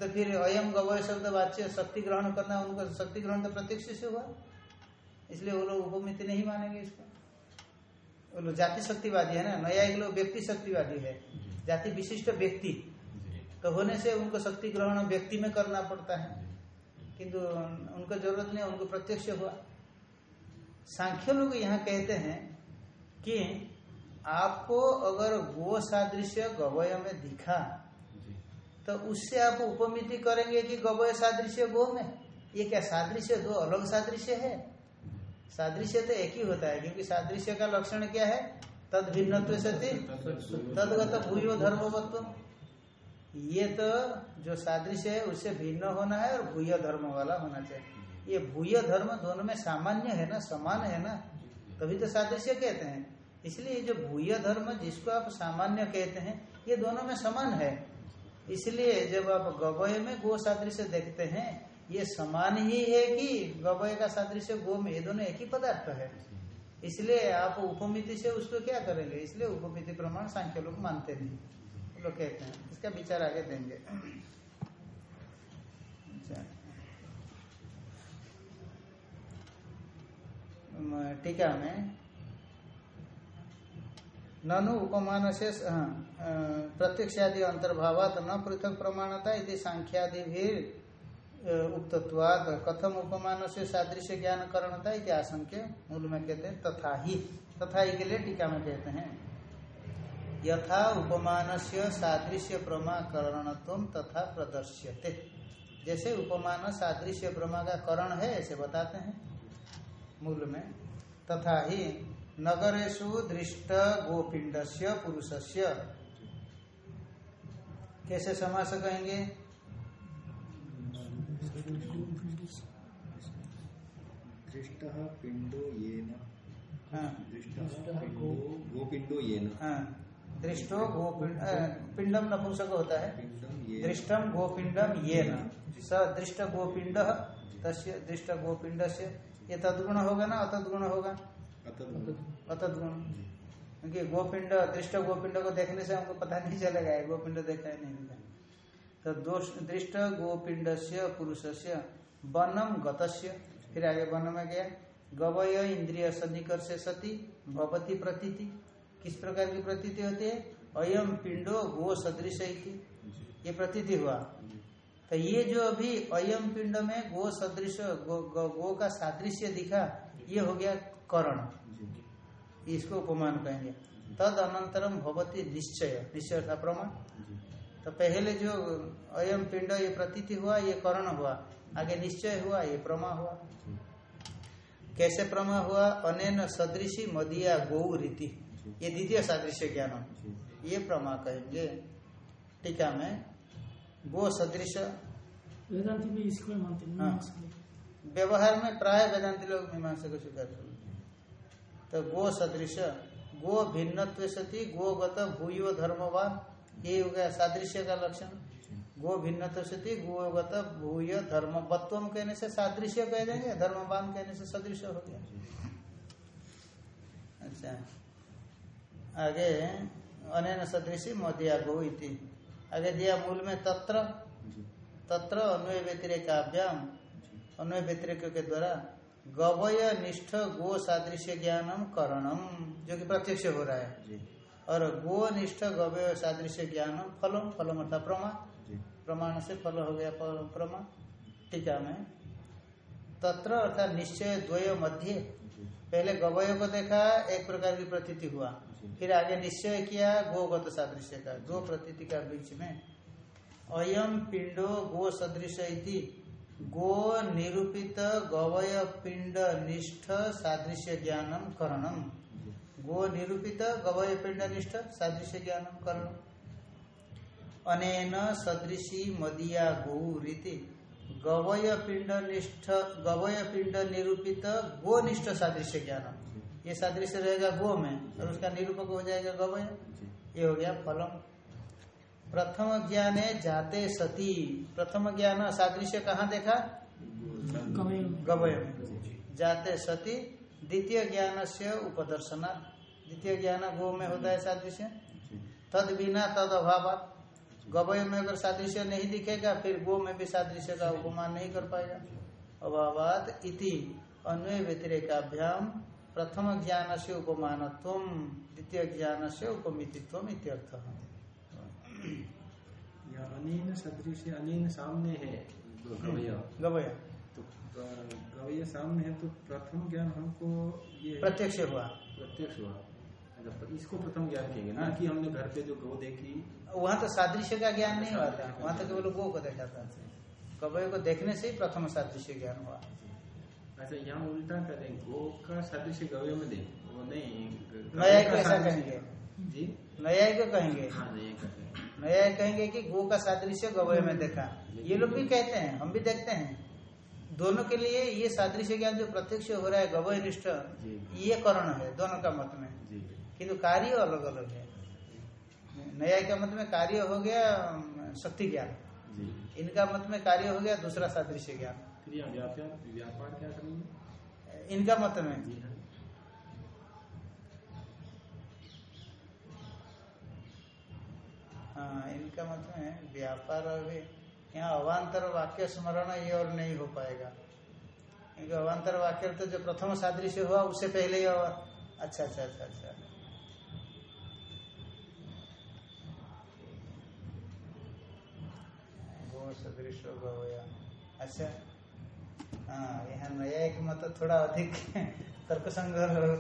तो फिर अयम गवय शब्द वाच्य शक्ति ग्रहण करना उनका शक्ति ग्रहण तो प्रत्यक्ष से हुआ। इसलिए वो लोग उपमिति नहीं मानेंगे इसको। लोग जाति शक्तिवादी है ना? नया एक लोग व्यक्ति शक्तिवादी है। जाति विशिष्ट व्यक्ति। तो होने से उनको शक्ति ग्रहण व्यक्ति में करना पड़ता है। किंतु उनको ज़रूरत नहीं उनको प्रत्यक्ष हुआ। सांख्य लोग यहाँ कहते हैं कि आपको अगर गो सादृश्य गवय में दिखा तो उससे आप उपमिति करेंगे कि गवय सादृश्य गो में। ये क्या सादृश्य दो अलग सादृश्य है? सादृश्य तो एक ही होता है, क्योंकि सादृश्य का लक्षण क्या है? तद भिन्न सती, तदगत भूयो धर्मवत्व। ये तो जो सादृश्य है, उससे भिन्न होना है और भूय धर्म वाला होना चाहिए। ये भूय धर्म दोनों में सामान्य है ना, समान है ना? तभी तो सादृश्य कहते हैं। इसलिए जो भूय धर्म जिसको आप सामान्य कहते हैं, ये दोनों में समान है। इसलिए जब आप गवय में गो सादृश्य देखते हैं ये समान ही है कि गवय का सादृश्य गो में ये दोनों एक ही पदार्थ है। इसलिए आप उपमिति से उसको क्या करेंगे? इसलिए उपमिति प्रमाण सांख्य लोग मानते नहीं। लोग कहते हैं इसका विचार आगे देंगे। अच्छा। टीका में ननु उपमान से हाँ, प्रत्यक्षादि अंतर्भावात न पृथक प्रमाणता यदि सांख्यादि भी उक्तत्वाद कथम उपमान से सादृश्य ज्ञान करणता इति आशंक्य मूल में कहते हैं, तथा ही। तथा ही के लिए टीका में कहते हैं, यथा उपमान से सादृश्य प्रमाकरणत्व तथा प्रदर्श्यते। जैसे उपमान सादृश्य प्रमा का करण है, ऐसे बताते हैं मूल में तथा ही नगरेशु दृष्ट गोपिंड पुरुषस्य। कैसे समास कहेंगे? दृष्टः पिण्डो येन। हाँ दृष्टः गोपिंड पिंडम नपुंसक होता है ये दृष्टम गोपिंडम ये न स दृष्ट गोपिंड दृष्ट गोपिंड से ये तदगुण होगा ना अतदगुण होगा? अतः अतदगुण। क्योंकि गोपिंड दृष्ट गोपिंड को देखने से हमको पता नहीं चलेगा गोपिंड देखा है नहीं देखा तो दोष दृष्ट गोपिंड से पुरुष से वनम गतस्य फिर आगे वन में गया। गवय इंद्रिय सन्निकर्ष सती भवती प्रतीति। किस प्रकार की प्रतीति होती है? अयम पिंडो गो सदृश ये प्रतीति हुआ। तो ये जो अभी अयम पिंड में गो सदृश गो, गो, गो का सादृश्य दिखा ये हो गया करण। इसको उपमान कहेंगे। तद अनंतरम भवती निश्चय। निश्चय था प्रमाण। तो पहले जो अयम पिंड ये प्रतीति हुआ ये करण हुआ। आगे निश्चय हुआ ये प्रमा हुआ। कैसे प्रमा हुआ? अनेन सदृशी मदिया गौ रीति ये द्वितीय सादृश्य ज्ञान ये प्रमा कहेंगे। टीका में गो सदृश वेदांति भी इसको मानते हैं। व्यवहार में प्राय वेदांति लोग मीमांसा को स्वीकार करते हैं। तो गो सदृश गो भिन्न सती गोगत भूयो धर्मवान। ये हो गया सादृश्य का लक्षण। गो भिन्न सती गोगत भूय धर्मवत्व कहने से सादृश्य कह देंगे धर्मवान कहने से सदृश हो गया। अच्छा। आगे अनैन सदृशी मदिया गो इति। आगे दिया मूल में तत्र। तत्र अन्वय व्यतिरेकाभ्याम अन्वय व्यतिरेक के द्वारा गवय निष्ठ गो सादृश्य ज्ञानम करणम जो कि प्रत्यक्ष हो रहा है। और गो निष्ठ गवय सादृश्य ज्ञानम फलम फलम अर्थात प्रमा। प्रमाण से फल हो गया प्रमा टीका में। तत्र अर्थात निश्चय द्वय मध्य। पहले गवय को देखा एक प्रकार की प्रतीति हुआ। फिर आगे निश्चय किया गोगत सादृश्य का दो प्रतीति का बीच में। अयम पिंडो गो सदृश इति। गो निरूपित गवय पिंड निष्ठ सादृश्य ज्ञानम करणम गो निरूपित गवय पिंड निष्ठ सादृश्य ज्ञानम करणम अनेन सदृशी मदिया गौ रीति गवय पिंड निष्ठ गवय पिंड निरूपित गो निष्ठ सादृश्य ज्ञान। ये सादृश्य रहेगा गो में और उसका निरूपक हो जाएगा गवय। ये हो गया फलम। प्रथम ज्ञान जाते सती। प्रथम ज्ञान सादृश्य कहाँ देखा? गवय में। गवय में जाते सती द्वितीय ज्ञान से उपदर्शना द्वितीय ज्ञान गो में होता है सादृश्य। तद बिना तद अभाव गवय में अगर सादृश्य नहीं दिखेगा फिर गो में भी सादृश्य का उपमान नहीं कर पाएगा। अभावात इति अन्वय व्यतिरेकाभ्याम प्रथम ज्ञान से उपमान द्वितीय ज्ञान से उपमितित्व इत्यर्थ। या अनेन सदृश अनेन सामने है। गवय। गवय। तो गवय सामने है तो प्रथम ज्ञान हमको ये प्रत्यक्ष हुआ। प्रत्यक्ष हुआ। इसको प्रथम ज्ञान कहेंगे ना कि हमने घर पे जो गौ देखी वहाँ तो सादृश्य का ज्ञान नहीं हुआ था। वहाँ तो केवल गो को देखा था। कवय को देखने से ही प्रथम सादृश्य ज्ञान हुआ। अच्छा यहाँ उल्टा करें गो का सादृश्य गवय में देख वो नहीं नया का कैसा कहेंगे। जी? नया को कहेंगे। हाँ कहते नया कहेंगे कि गो का सादृश्य गवय में देखा। ये लोग भी कहते हैं हम भी देखते हैं। दोनों के लिए ये सादृश्य ज्ञान जो प्रत्यक्ष हो रहा है गवय निष्ठ ये करण है दोनों का मत में। किंतु कार्य अलग अलग है। नया का मत में कार्य हो गया शक्ति ज्ञान। इनका मत में कार्य हो गया दूसरा सादृश्य ज्ञान। व्यापार व्यापार क्या करेंगे? इनका मत में। हाँ। हाँ इनका मत में व्यापार अभी यहाँ अवान्तर वाक्य स्मरण ये और नहीं हो पाएगा। क्योंकि अवान्तर वाक्य तो जो प्रथम सादृश्य हुआ उससे पहले ही अच्छा अच्छा अच्छा अच्छा। गवया अच्छा। हाँ यहाँ नया एक मत थोड़ा अधिक <laughs> तर्क संग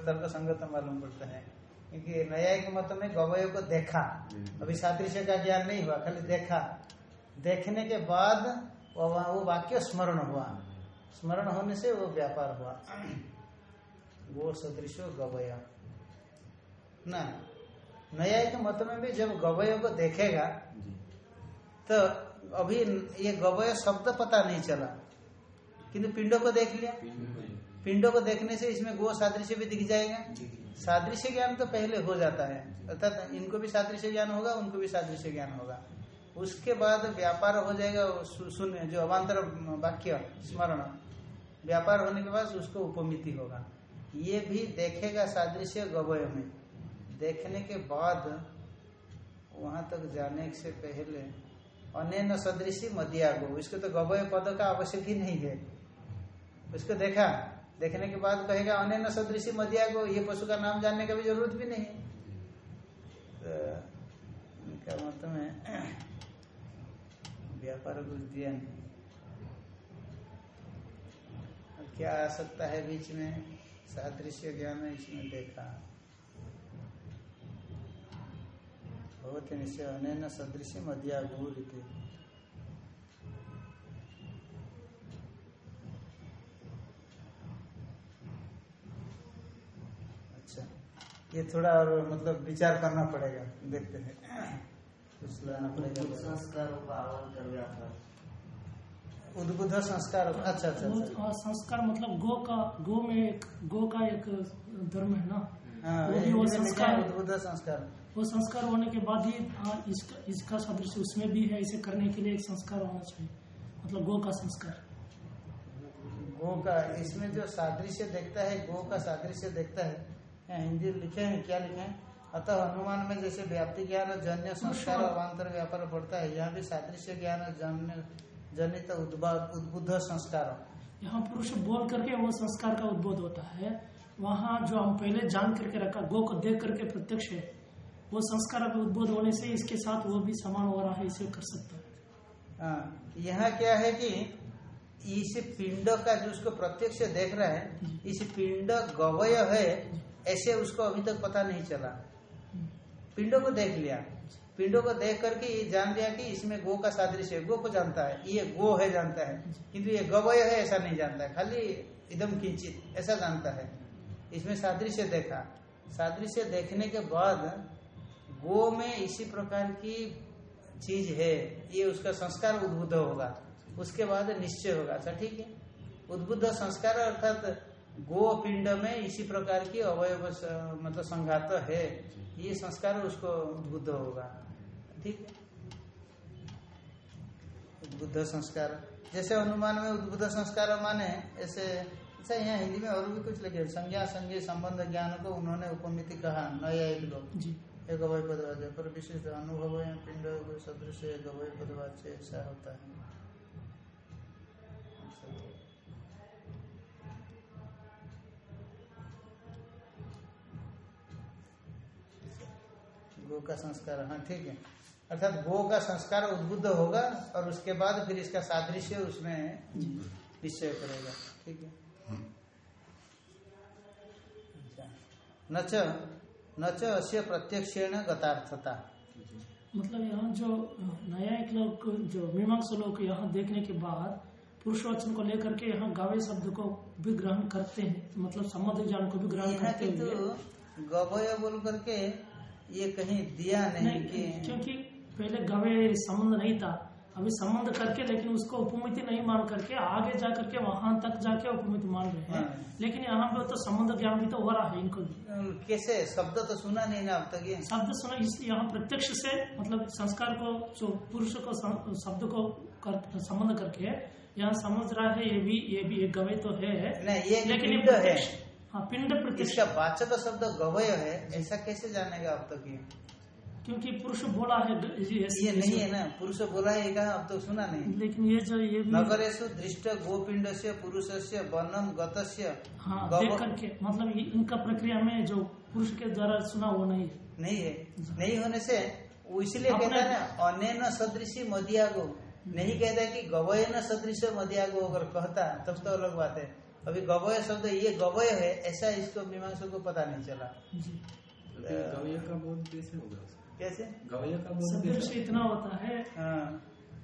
तर्क संगत मालूम पड़ता है। क्योंकि नया एक मत में गवय को देखा। अभी सादृश्य का ज्ञान नहीं हुआ खाली देखा। देखने के बाद वो वो वाक्य स्मरण हुआ। स्मरण होने से वो व्यापार हुआ। <clears throat> वो सदृश गवय। ना नया एक मत में भी जब गवय को देखेगा तो अभी ये गवय शब्द पता नहीं चला। किंतु पिंडों को देख लिया? पिंडों को देखने से इसमें गो सादृश्य भी दिख जाएगा। सादृश्य ज्ञान तो पहले हो जाता है। अर्थात इनको भी सादृश्य ज्ञान होगा, उनको भी सादृश्य ज्ञान होगा। उसके बाद व्यापार हो जाएगा शून्य जो अवान्तर वाक्य, स्मरण। व्यापार होने के बाद उसको उपमिति होगा। ये भी देखेगा सादृश्य गवय में। देखने के बाद वहाँ तक जाने से पहले अन्य सदृशी मदियागो इसको तो गवय पद का आवश्यक ही नहीं है। उसको देखा? देखने के बाद कहेगा अन्य सदृशी मदियागो ये पशु का नाम जानने का भी ज़रूरत भी नहीं है। तो इनका मतलब है व्यापार कुछ दिया नहीं क्या आ सकता है बीच में? सादृश्य ज्ञान इसमें देखा। भगवती निश्चय अनैन सदृश मध्या रीति अच्छा ये थोड़ा और मतलब विचार करना पड़ेगा देखते हैं। कुछ लाना पड़ेगा। संस्कारों उद्बुद्ध संस्कार अच्छा अच्छा अच्छा। और संस्कार मतलब गो का गो में एक गो का एक धर्म है ना? हाँ वो भी वो संस्कार उद्बुद्ध संस्कार। वो संस्कार होने के बाद ही इसका इसका सदृश उसमें भी है इसे करने के लिए एक संस्कार होना चाहिए। मतलब गो का संस्कार। गो का इसमें जो सादृश्य देखता है गो का सादृश्य देखता है हिंदी लिखे हैं क्या लिखे हैं? अतः अनुमान में जैसे व्याप्ति ज्ञान और जन्य संस्कार और अवान्तर व्यापार पड़ता है यहाँ भी सादृश्य ज्ञान और जन्य जनित उद्बुद्ध संस्कार। यहाँ पुरुष बोल करके वो संस्कार का उद्बोध होता है। वहाँ जो हम पहले जान करके रखा गो को देख करके प्रत्यक्ष है वो संस्कार का उद्बोध होने से इसके साथ वो भी समान हो रहा है इसे कर सकता है। हाँ, यहाँ क्या है कि इस पिंड का जो उसको प्रत्यक्ष देख रहा है इस पिंड गवय है ऐसे उसको अभी तक पता नहीं चला। पिंडों को देख लिया। पिंडों को देख करके ये जान लिया कि इसमें गो का सादृश्य गो को जानता है। ये गो है जानता है। किंतु ये गवय है ऐसा नहीं जानता है। खाली एकदम किंचित ऐसा जानता है। इसमें सादृश्य देखा। सादृश्य देखने के बाद गो में इसी प्रकार की चीज़ है, ये उसका संस्कार उद्बुद्ध होगा। उसके बाद निश्चय होगा। अच्छा ठीक है। उद्बुद्ध संस्कार अर्थात गो पिंड में इसी प्रकार की अवयव स- मतलब संघात है। ये संस्कार उसको उद्बुद्ध होगा। ठीक है। उद्बुद्ध संस्कार। जैसे अनुमान में उद्बुद्ध संस्कार माने, ऐसे अच्छा यहाँ हिंदी में और भी कुछ लिखे संज्ञा संज्ञा, संबंध, ज्ञान को उन्होंने उपमिति कहा, नया एक लोग एक अवय पदवाच्य पर विशिष्ट अनुभव है पिंड सदृश एक अवय पदवाच्य ऐसा होता है। गो का संस्कार हाँ ठीक है। अर्थात गो का संस्कार उद्बुद्ध होगा और उसके बाद फिर इसका सादृश्य उसमें निश्चय करेगा। ठीक है? अच्छा। न च अस्य प्रत्यक्षेण गतार्थता। मतलब यहाँ जो नया एक लोग जो मीमांसा लोग यहाँ देखने के बाद पुरुष वचन को लेकर के यहाँ गावे शब्द को भी ग्रहण करते हैं मतलब संबंध ज्ञान को भी ग्रहण करते हुए। गवय बोल करके ये कहीं दिया नहीं नहीं कि क्योंकि पहले गवे संबंध नहीं था अभी संबंध करके लेकिन उसको उपमिति नहीं मान करके आगे जा करके वहाँ तक जाके उपमिति मान रहे हैं। हाँ। लेकिन यहाँ पे तो संबंध ज्ञान भी तो हो रहा है इनको कैसे? शब्द तो सुना नहीं ना अब तक ये। शब्द सुना इस यहाँ प्रत्यक्ष से मतलब संस्कार को जो पुरुष को शब्द को कर, संबंध करके यहाँ समझ रहा है ये भी ये भी एक गवे तो है। ये लेकिन ये है। हाँ पिंड प्रत्यक्ष। वाचक शब्द गवय है ऐसा कैसे जानेगा अब तक ये? क्योंकि पुरुष बोला है ये, ये नहीं है ना पुरुष बोला है कहा अब तो सुना नहीं। लेकिन ये जो ये नगरेशु दृष्ट गोपिंड से पुरुष से वनम गतस्य हाँ गव- देख करके मतलब इनका प्रक्रिया में जो पुरुष के द्वारा सुना वो नहीं है। नहीं है। नहीं होने से वो इसलिए कहता है ना अनैन सदृशी मदियागो। नहीं कहता कि गवय न सदृश मदियागो अगर कहता तब तो अलग बात है। अभी गवय शब्द ये गवय है ऐसा इसको मीमांसा को पता नहीं चला। जी। तो गवय का बोध कैसे होगा? कैसे? गवय का सदृश इतना होता है हाँ।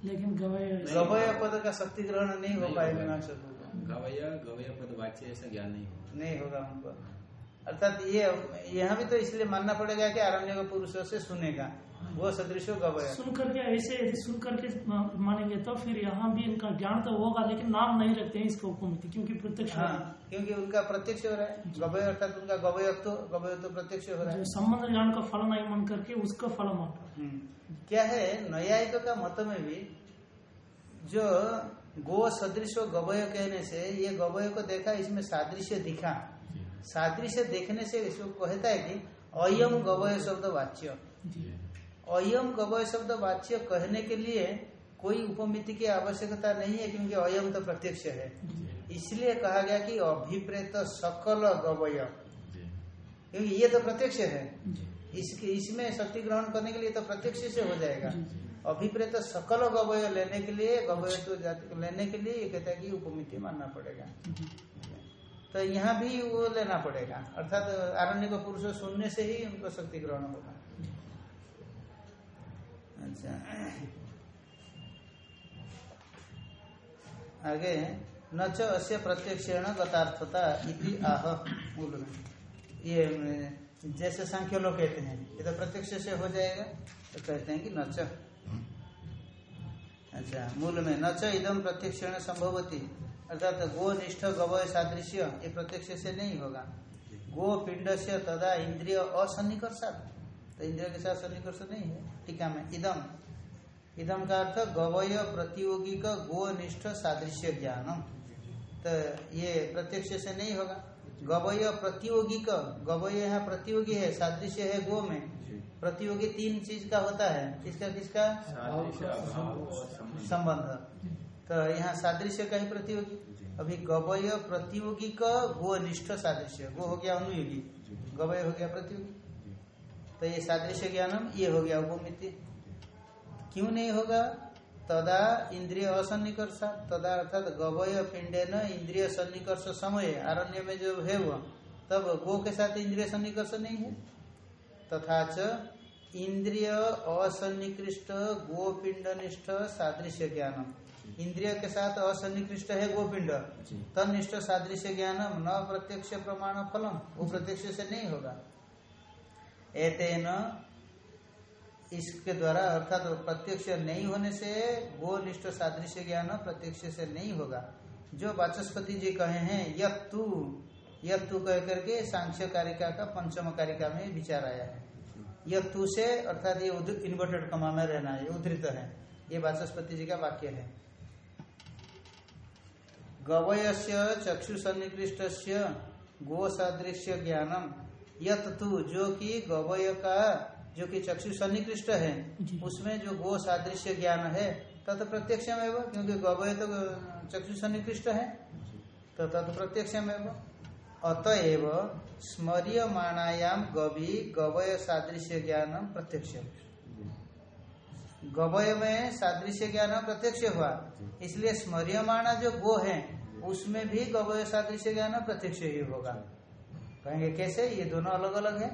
लेकिन गवय गवय पद का शक्ति ग्रहण नहीं हो पाएगा पाए होगा। मीमांसा को। गवय गवय पद वाच्य ऐसा ज्ञान नहीं होगा नहीं होगा हमको अर्थात ये यहाँ भी तो इसलिए मानना पड़ेगा कि आरण्य का पुरुषों से सुनेगा। गो सदृश गवय सुन करके ऐसे यदि सुन करके मानेंगे तो फिर यहाँ भी इनका ज्ञान तो होगा लेकिन नाम नहीं रखते हैं इसको उपमिति क्योंकि प्रत्यक्ष हाँ क्योंकि उनका प्रत्यक्ष हो रहा है। गवय अर्थात उनका गवयत्व गवयत्व प्रत्यक्ष हो रहा है। संबंध ज्ञान का फल नहीं मान करके उसका फल मान। हम्म। क्या है? न्यायिक का मत में भी जो गो सदृश गवय कहने से ये गवय को देखा इसमें सादृश्य दिखा। सादृश्य देखने से इसको कहता है कि अयम गवय शब्द वाच्य। अयम गवय शब्द वाच्य कहने के लिए कोई उपमिति की आवश्यकता नहीं है क्योंकि अयम तो प्रत्यक्ष है। इसलिए कहा गया कि अभिप्रेत सकल गवय। क्योंकि ये तो प्रत्यक्ष है। इसके इसमें शक्ति ग्रहण करने के लिए तो प्रत्यक्ष से हो जाएगा। अभिप्रेत सकल गवय लेने के लिए गवय तो जाति लेने के लिए ये कहता है कि उपमिति मानना पड़ेगा। तो यहाँ भी वो लेना पड़ेगा। अर्थात आरण्य को पुरुष सुनने से ही उनको शक्ति ग्रहण होगा। अच्छा। आगे, न च अस्य प्रत्यक्षेण गतार्थता इति आह। मूल में ये जैसे सांख्य लोग कहते हैं, ये तो प्रत्यक्ष से हो जाएगा तो कहते हैं कि न च। अच्छा मूल में न च इदम प्रत्यक्षेण संभवती। अर्थात गो निष्ठ गवय सादृश्य, ये प्रत्यक्ष से नहीं होगा। गो पिंड से तदा इंद्रिय असन्निकर्षात। तो इंद्रिय के साथ सन्निकर्ष नहीं है टीका में इदम। इदम का अर्थ गवय प्रतियोगी का गो निष्ठ सादृश्य ज्ञानम। तो ये प्रत्यक्ष से नहीं होगा। गवय प्रतियोगी का गवय यहाँ प्रतियोगी है सादृश्य है गो में। प्रतियोगी तीन चीज़ का होता है। किसका किसका? संबंध। तो यहाँ सादृश्य का ही प्रतियोगी। अभी गवय प्रतियोगी का गो निष्ठ सादृश्य। गो हो गया अनुयोगी। गवय हो गया प्रतियोगी। तो ये सादृश्य ज्ञानम ये हो गया उपमिति। क्यों नहीं होगा? तदा इंद्रिय असन्निकर्ष तदा अर्थात गवय पिंडे न इंद्रिय सन्निकर्ष समय आरण्य में जो है वो तब गो के साथ इंद्रिय सन्निकर्ष नहीं है। तथा च इंद्रिय असन्निकृष्ट गोपिंड निष्ठ सादृश्य ज्ञानम। इंद्रिय के साथ असन्निकृष्ट है गोपिंड तनिष्ठ सादृश्य ज्ञानम न प्रत्यक्ष प्रमाण फलम वो प्रत्यक्ष से नहीं होगा। एतेन इसके द्वारा अर्थात तो प्रत्यक्ष नहीं होने से गोनिष्ठ सादृश्य ज्ञान प्रत्यक्ष से नहीं होगा। जो वाचस्पति जी कहे हैं, यत्तु यत्तु कह करके सांख्य कारिका का पंचम कारिका में विचार आया है। यत्तु से अर्थात ये इन्वर्टेड कमा में रहना है उद्धृत है। ये वाचस्पति जी का वाक्य है। गवय से चक्षु सन्निकृष्ट गो सादृश्य ज्ञानम। यत तु जो कि गवय का जो कि चक्षु सन्निकृष्ट है उसमें जो गो सादृश्य ज्ञान है तत् प्रत्यक्ष में वो, क्योंकि गवय तो चक्षु सन्निकृष्ट है तो तत् प्रत्यक्ष में वो। अतएव स्मर्यमाणायाम गवि गवय सादृश्य ज्ञान प्रत्यक्ष गवय में सादृश्य ज्ञान प्रत्यक्ष हुआ इसलिए स्मर्यमाणा जो गो है उसमें भी गवय सादृश्य ज्ञान प्रत्यक्ष ही होगा। कहेंगे कैसे? ये दोनों अलग अलग है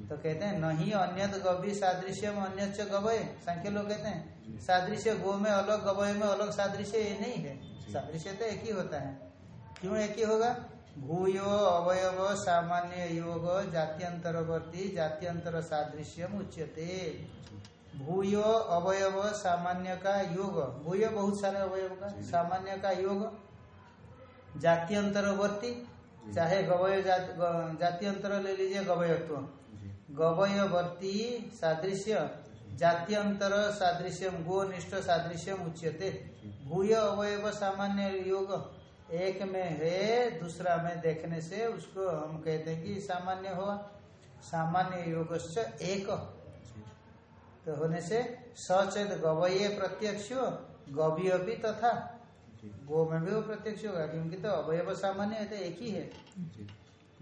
तो कहते हैं नहीं अन्यत गवी सादृश्य में अन्य गवय। सांख्य लोग कहते हैं सादृश्य गो में अलग गवय में अलग सादृश्य ये नहीं है। सादृश्य तो एक ही होता है। क्यों एक ही होगा? भूयो अवयव सामान्य योग जात्यंतरवर्ती जात्यंतर सादृश्यम उच्यते। भूयो अवयव सामान्य का योग। भूय बहुत सारे अवयव का सामान्य का योग? जात्यंतरवर्ती चाहे गवय जात, जात्यंतर ले लीजिए गवयत्व। गवयवर्ती सादृश्य जात्यंतर सादृश्यम गो निष्ठ सादृश्यम उच्यते। भूय अवयव सामान्य योग एक में है दूसरा में देखने से उसको हम कहते हैं कि सामान्य हुआ सामान्य योग एक। तो होने से सचेत गवये प्रत्यक्ष गवी भी तथा गो में भी वो प्रत्यक्ष होगा क्योंकि तो अवयव सामान्य है तो एक ही है।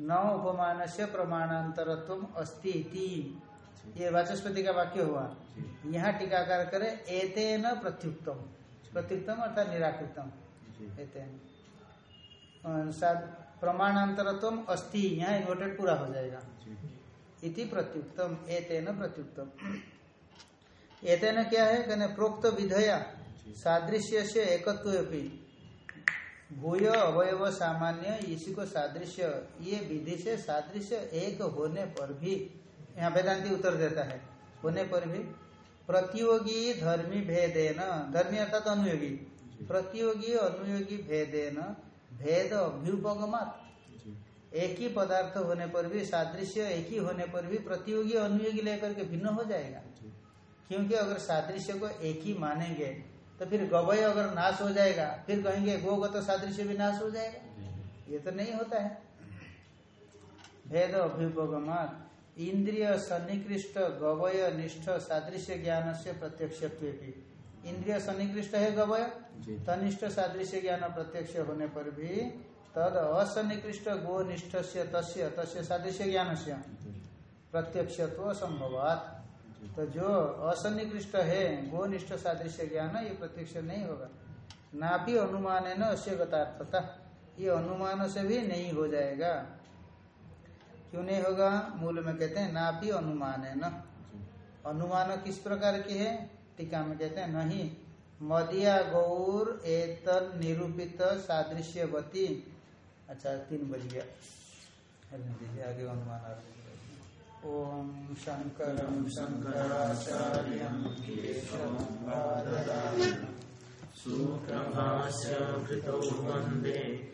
न उपमान से प्रमाणांतरत्व अस्ति इति। ये वाचस्पति का वाक्य हुआ। यहाँ टीकाकार करे एतेन प्रत्युक्तम। प्रत्युक्तम अर्थात निराकृतम। एतेन। साथ प्रमाणांतरत्व अस्ति यहाँ इन्वर्टेड पूरा हो जाएगा। इति प्रत्युक्तम एतेन प्रत्युक्तम। एतेन क्या है? कहने प्रोक्त विधया। सादृश्य से एकत्व भूय अवयव सामान्य इसी को सादृश्य। ये विधि से सादृश्य एक होने पर भी। यहाँ वेदांति उत्तर देता है होने पर भी। प्रतियोगी धर्मी भेदेन धर्मी अर्थात अनुयोगी। प्रतियोगी अनुयोगी भेदेन भेद अभ्युपगमात। एक ही पदार्थ होने पर भी सादृश्य एक ही होने पर भी प्रतियोगी अनुयोगी लेकर के भिन्न हो जाएगा। क्योंकि अगर सादृश्य को एक ही मानेंगे तो फिर गवय अगर नाश हो जाएगा फिर कहेंगे गोगत सादृश्य भी नाश हो जाएगा। ये तो नहीं होता है। भेद अभ्युपगमात इंद्रिय सन्निकृष्ट गवय निष्ठ सादृश्य ज्ञान से प्रत्यक्ष इंद्रिय सन्निकृष्ट है गवय? तनिष्ठ सादृश्य ज्ञान प्रत्यक्ष होने पर भी तद असन्निकृष्ट गो निष्ठ से तस्य तस्य सादृश्य ज्ञान से जी। प्रत्यक्षत्व संभवात। तो जो असन्निकृष्ट है गोनिष्ठ सादृश्य ज्ञान, ये प्रत्यक्ष नहीं होगा। ना भी अनुमान है न अश्य गतार्थता। ये अनुमान से भी नहीं हो जाएगा। क्यों नहीं होगा? मूल में कहते हैं ना भी अनुमान है न। अनुमान किस प्रकार की है? टीका में कहते हैं, नहीं। मदिया गौर एतन निरूपित सादृश्यवती। अच्छा तीन बज गया। आगे अनुमान आ रहा। ओम शंकर शंकराचार्य केशवं बादरायण। सूत्रभाष्य कृतौ वंदे